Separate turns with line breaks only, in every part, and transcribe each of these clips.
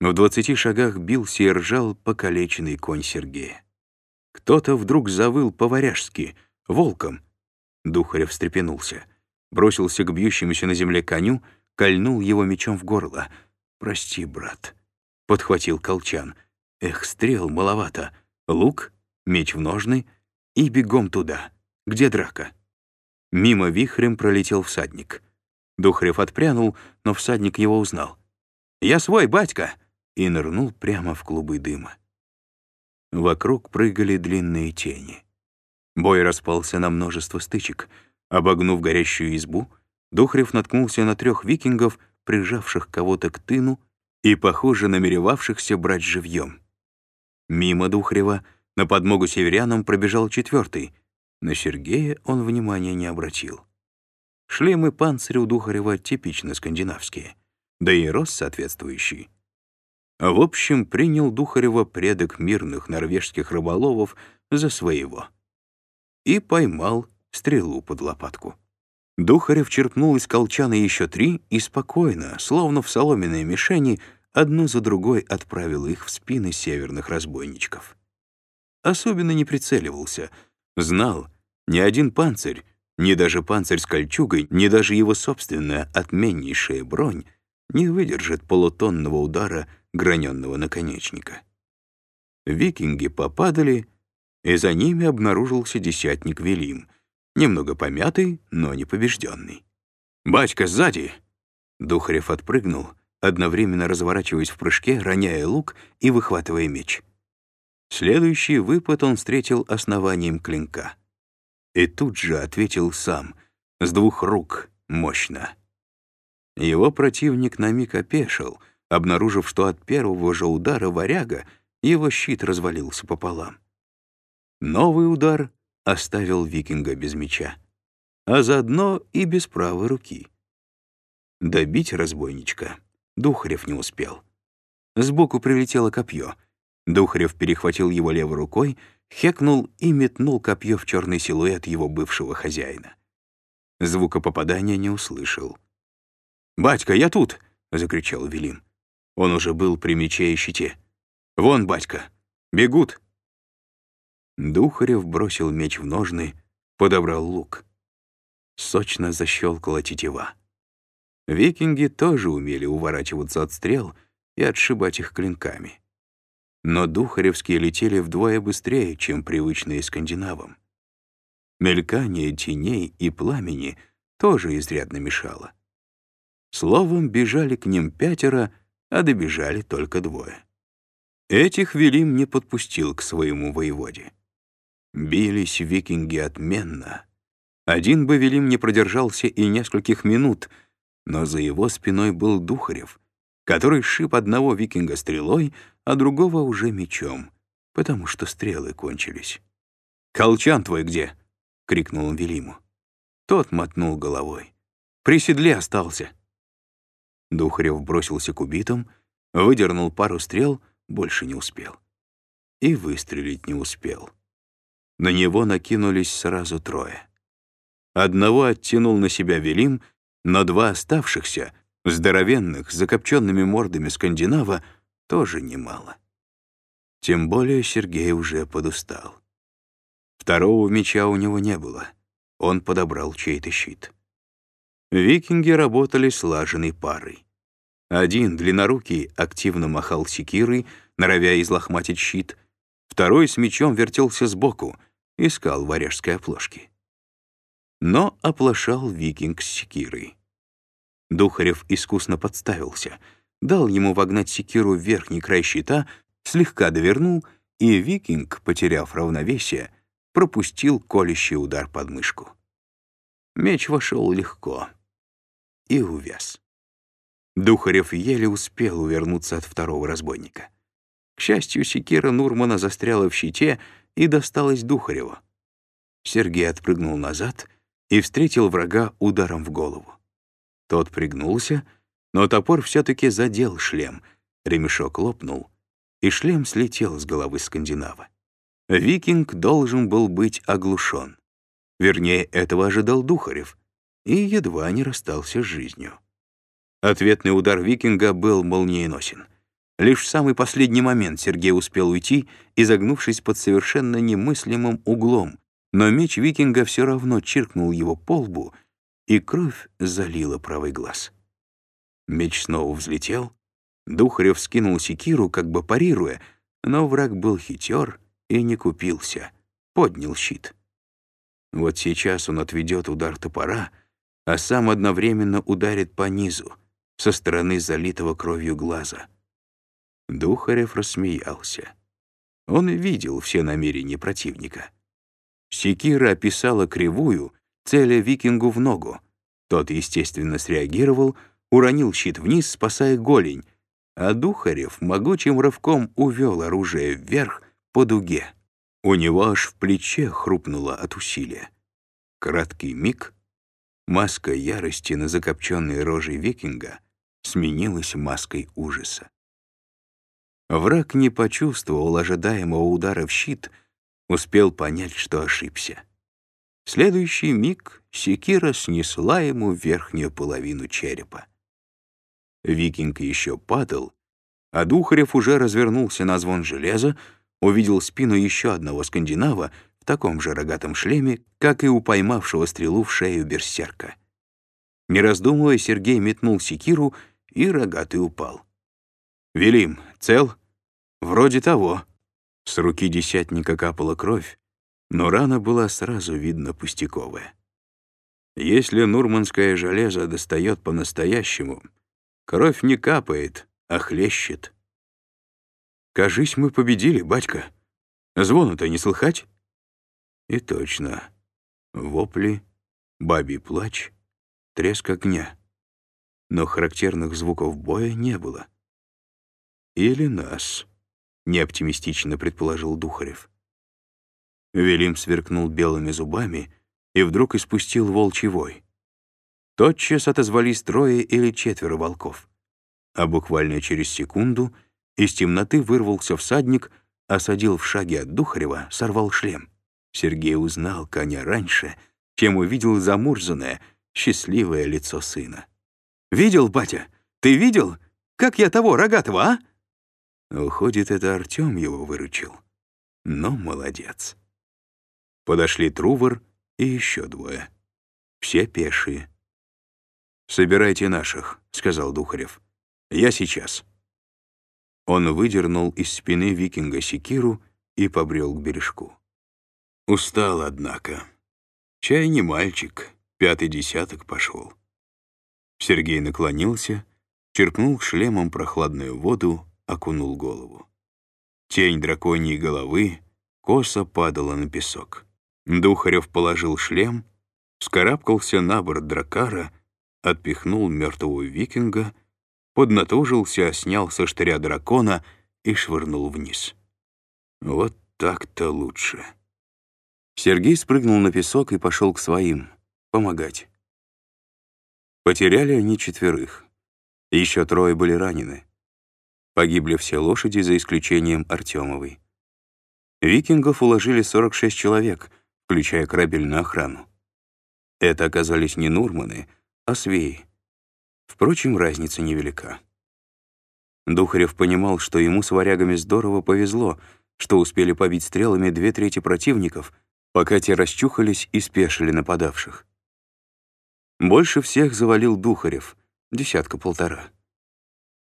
В двадцати шагах бился и ржал покалеченный конь Сергея. Кто-то вдруг завыл по-варяжски, волком. Духарев встрепенулся, бросился к бьющемуся на земле коню, кольнул его мечом в горло. «Прости, брат», — подхватил колчан. «Эх, стрел маловато. Лук, меч в ножны и бегом туда. Где драка?» Мимо вихрем пролетел всадник. Духарев отпрянул, но всадник его узнал. «Я свой, батька!» И нырнул прямо в клубы дыма. Вокруг прыгали длинные тени. Бой распался на множество стычек. Обогнув горящую избу, Духарев наткнулся на трех викингов, прижавших кого-то к тыну и, похоже, намеревавшихся брать живьем. Мимо Духарева на подмогу северянам пробежал четвертый. На Сергея он внимания не обратил. Шлемы панциря у Духарева типично скандинавские, да и рост соответствующий. В общем, принял Духарева предок мирных норвежских рыболовов за своего. И поймал стрелу под лопатку. Духарев черпнул из колчана еще три и спокойно, словно в соломенной мишени, одну за другой отправил их в спины северных разбойничков. Особенно не прицеливался. Знал, ни один панцирь, ни даже панцирь с кольчугой, ни даже его собственная отменнейшая бронь не выдержит полутонного удара граненного наконечника. Викинги попадали, и за ними обнаружился десятник Велим, немного помятый, но не побежденный. «Батька, сзади!» Духарев отпрыгнул, одновременно разворачиваясь в прыжке, роняя лук и выхватывая меч. Следующий выпад он встретил основанием клинка. И тут же ответил сам, с двух рук, мощно. Его противник на миг опешил, обнаружив, что от первого же удара варяга его щит развалился пополам. Новый удар оставил викинга без меча, а заодно и без правой руки. Добить разбойничка Духарев не успел. Сбоку прилетело копье. Духарев перехватил его левой рукой, хекнул и метнул копье в черный силуэт его бывшего хозяина. Звука попадания не услышал. «Батька, я тут!» — закричал Велим. Он уже был при мече и щите. «Вон, батька! Бегут!» Духарев бросил меч в ножны, подобрал лук. Сочно защелкала тетива. Викинги тоже умели уворачиваться от стрел и отшибать их клинками. Но духаревские летели вдвое быстрее, чем привычные скандинавам. Мелькание теней и пламени тоже изрядно мешало. Словом, бежали к ним пятеро — а добежали только двое. Этих Велим не подпустил к своему воеводе. Бились викинги отменно. Один бы Велим не продержался и нескольких минут, но за его спиной был Духарев, который шип одного викинга стрелой, а другого уже мечом, потому что стрелы кончились. «Колчан твой где?» — крикнул он Велиму. Тот мотнул головой. «При седле остался». Духарев бросился к убитым, выдернул пару стрел, больше не успел. И выстрелить не успел. На него накинулись сразу трое. Одного оттянул на себя Велим, но два оставшихся, здоровенных, закопченными мордами скандинава, тоже немало. Тем более Сергей уже подустал. Второго меча у него не было. Он подобрал чей-то щит. Викинги работали слаженной парой. Один, длиннорукий, активно махал секирой, норовя излохматить щит. Второй с мечом вертелся сбоку, искал варяжской оплошки. Но оплошал викинг с секирой. Духарев искусно подставился, дал ему вогнать секиру в верхний край щита, слегка довернул, и викинг, потеряв равновесие, пропустил колющий удар под мышку. Меч вошел легко и увяз. Духарев еле успел увернуться от второго разбойника. К счастью, секира Нурмана застряла в щите и досталась Духареву. Сергей отпрыгнул назад и встретил врага ударом в голову. Тот пригнулся, но топор все-таки задел шлем, ремешок лопнул, и шлем слетел с головы скандинава. Викинг должен был быть оглушен. Вернее, этого ожидал Духарев, и едва не расстался с жизнью. Ответный удар викинга был молниеносен. Лишь в самый последний момент Сергей успел уйти, изогнувшись под совершенно немыслимым углом, но меч викинга все равно чиркнул его по лбу, и кровь залила правый глаз. Меч снова взлетел, Духарев скинул секиру, как бы парируя, но враг был хитер и не купился, поднял щит. Вот сейчас он отведет удар топора, а сам одновременно ударит по низу, со стороны залитого кровью глаза. Духарев рассмеялся. Он видел все намерения противника. Секира описала кривую, целя викингу в ногу. Тот, естественно, среагировал, уронил щит вниз, спасая голень, а Духарев могучим рывком увел оружие вверх по дуге. У него аж в плече хрупнуло от усилия. Краткий миг, маска ярости на закопченной роже викинга сменилась маской ужаса. Враг не почувствовал ожидаемого удара в щит, успел понять, что ошибся. В следующий миг секира снесла ему верхнюю половину черепа. Викинг еще падал, а Духарев уже развернулся на звон железа, увидел спину еще одного скандинава таком же рогатом шлеме, как и у поймавшего стрелу в шею берсерка. Не раздумывая, Сергей метнул секиру, и рогатый упал. «Велим, цел?» «Вроде того». С руки десятника капала кровь, но рана была сразу видно пустяковая. Если нурманское железо достает по-настоящему, кровь не капает, а хлещет. «Кажись, мы победили, батька. Звону-то не слыхать?» И точно. Вопли, бабий плач, треск огня. Но характерных звуков боя не было. Или нас, неоптимистично предположил Духарев. Велим сверкнул белыми зубами и вдруг испустил волчий вой. Тотчас отозвались трое или четверо волков. А буквально через секунду — из темноты вырвался всадник, осадил в шаге от Духарева, сорвал шлем. Сергей узнал коня раньше, чем увидел замурзанное, счастливое лицо сына. «Видел, батя? Ты видел? Как я того, рогатого, а?» Уходит, это Артем его выручил. Но молодец. Подошли Трувор и еще двое. Все пешие. «Собирайте наших», — сказал Духарев. «Я сейчас». Он выдернул из спины викинга секиру и побрел к бережку. Устал, однако. Чай не мальчик, пятый десяток пошел. Сергей наклонился, черпнул шлемом прохладную воду, окунул голову. Тень драконьей головы косо падала на песок. Духарев положил шлем, вскарабкался на борт дракара, отпихнул мертвого викинга — поднатужился, снял со штыря дракона и швырнул вниз. Вот так-то лучше. Сергей спрыгнул на песок и пошел к своим, помогать. Потеряли они четверых. Еще трое были ранены. Погибли все лошади, за исключением Артемовой. Викингов уложили 46 человек, включая корабельную охрану. Это оказались не Нурманы, а свеи. Впрочем, разница невелика. Духарев понимал, что ему с варягами здорово повезло, что успели побить стрелами две трети противников, пока те расчухались и спешили нападавших. Больше всех завалил Духарев, десятка-полтора.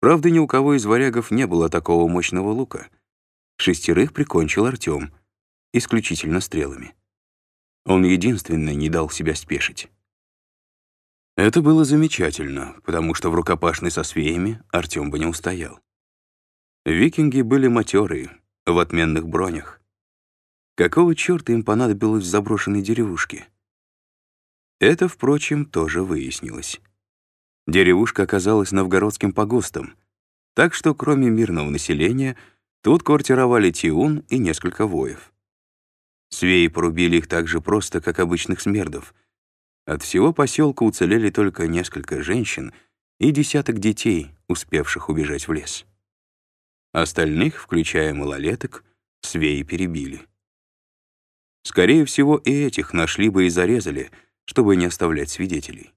Правда, ни у кого из варягов не было такого мощного лука. Шестерых прикончил Артем, исключительно стрелами. Он единственный не дал себя спешить. Это было замечательно, потому что в рукопашной со свеями Артем бы не устоял. Викинги были матерые, в отменных бронях. Какого черта им понадобилось в заброшенной деревушке? Это, впрочем, тоже выяснилось. Деревушка оказалась новгородским погостом, так что кроме мирного населения тут квартировали Тиун и несколько воев. Свеи порубили их так же просто, как обычных смердов — от всего поселка уцелели только несколько женщин и десяток детей, успевших убежать в лес. Остальных, включая малолеток, свеи перебили. Скорее всего, и этих нашли бы и зарезали, чтобы не оставлять свидетелей.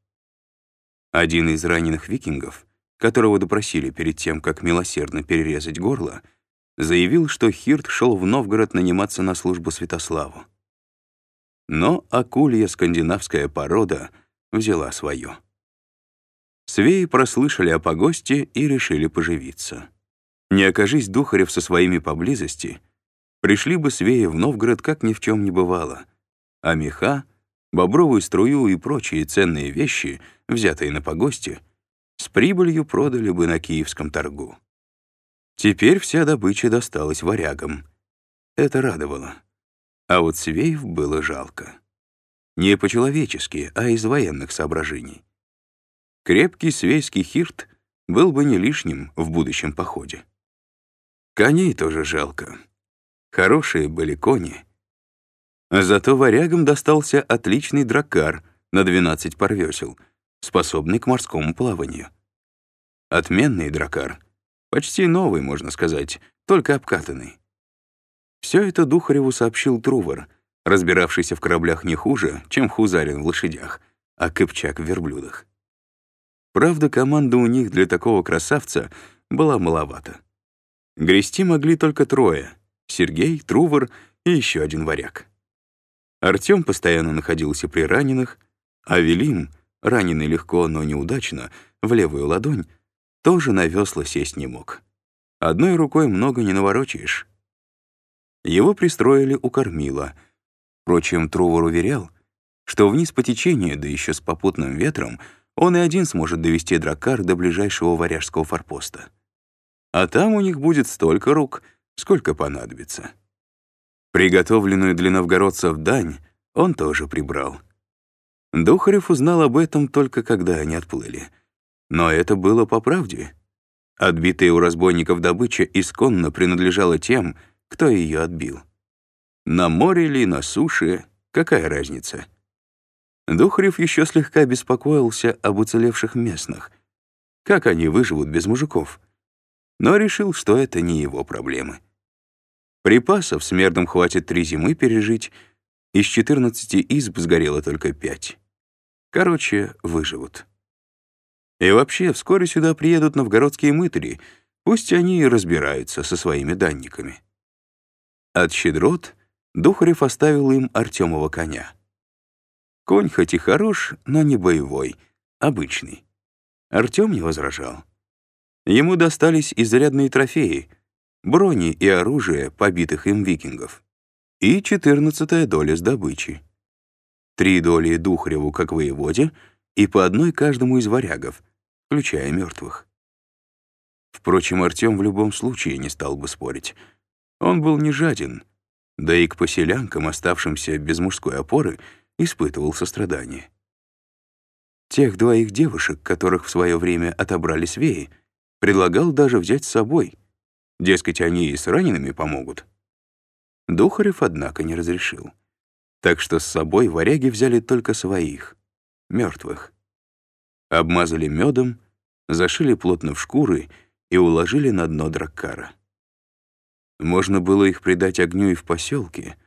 Один из раненых викингов которого допросили перед тем, как милосердно перерезать горло, заявил, что Хирт шел в Новгород наниматься на службу Святославу. Но акулья скандинавская порода взяла свое. Свеи прослышали о погосте и решили поживиться. Не окажись Духарев со своими поблизости, пришли бы свеи в Новгород, как ни в чем не бывало, а меха, бобровую струю и прочие ценные вещи, взятые на погосте, с прибылью продали бы на киевском торгу. Теперь вся добыча досталась варягам. Это радовало. А вот свеев было жалко. Не по-человечески, а из военных соображений. Крепкий свейский хирт был бы не лишним в будущем походе. Коней тоже жалко. Хорошие были кони. Зато варягам достался отличный драккар на 12 парвесел, способный к морскому плаванию. Отменный драккар, почти новый, можно сказать, только обкатанный. Все это Духареву сообщил Трувор, разбиравшийся в кораблях не хуже, чем Хузарин в лошадях, а Кыпчак в верблюдах. Правда, команда у них для такого красавца была маловата. Грести могли только трое — Сергей, Трувор и еще один варяг. Артем постоянно находился при раненых, а Велим, раненый легко, но неудачно, в левую ладонь, тоже на весла сесть не мог. Одной рукой много не наворочаешь. Его пристроили у кормила. Впрочем, Трувор уверял, что вниз по течению, да еще с попутным ветром, он и один сможет довести драккар до ближайшего варяжского форпоста. А там у них будет столько рук, сколько понадобится. Приготовленную для новгородцев дань он тоже прибрал. Духарев узнал об этом только когда они отплыли. Но это было по правде. Отбитая у разбойников добыча исконно принадлежала тем, кто ее отбил. На море или на суше, какая разница? Духарев еще слегка беспокоился об уцелевших местных. Как они выживут без мужиков? Но решил, что это не его проблемы. Припасов с мердом хватит три зимы пережить, из 14 изб сгорело только пять. Короче, выживут. И вообще, вскоре сюда приедут новгородские мытари, пусть они и разбираются со своими данниками. От щедрот Духарев оставил им Артемова коня. Конь хоть и хорош, но не боевой, обычный. Артем не возражал. Ему достались изрядные трофеи, брони и оружие побитых им викингов, и четырнадцатая доля с добычи. Три доли Духареву как воеводе и по одной каждому из варягов, включая мертвых. Впрочем, Артем в любом случае не стал бы спорить — он был не жаден, да и к поселянкам, оставшимся без мужской опоры, испытывал сострадание. Тех двоих девушек, которых в свое время отобрали свеи, предлагал даже взять с собой. Дескать, они и с ранеными помогут. Духарев, однако, не разрешил. Так что с собой варяги взяли только своих, мертвых. Обмазали медом, зашили плотно в шкуры и уложили на дно драккара. Можно было их предать огню и в поселке,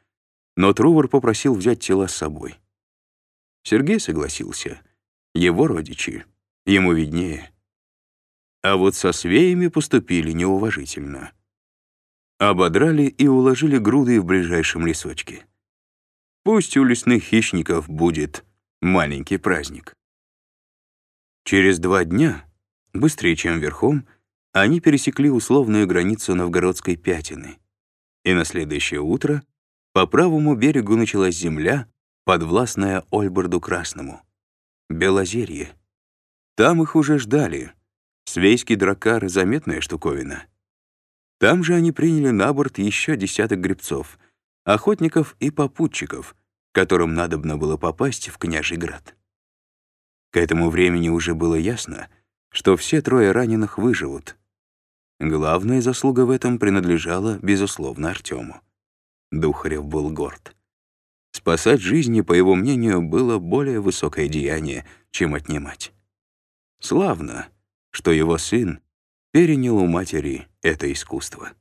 но Трувор попросил взять тела с собой. Сергей согласился. Его родичи. Ему виднее. А вот со свеями поступили неуважительно. Ободрали и уложили груды в ближайшем лесочке. Пусть у лесных хищников будет маленький праздник. Через два дня, быстрее, чем верхом, они пересекли условную границу Новгородской Пятины, и на следующее утро по правому берегу началась земля, подвластная Ольборду Красному. Белозерье. Там их уже ждали. Свейский дракар — заметная штуковина. Там же они приняли на борт еще десяток гребцов, охотников и попутчиков, которым надобно было попасть в Княжий град. К этому времени уже было ясно, что все трое раненых выживут — Главная заслуга в этом принадлежала, безусловно, Артему. Духарев был горд. Спасать жизни, по его мнению, было более высокое деяние, чем отнимать. Славно, что его сын перенял у матери это искусство.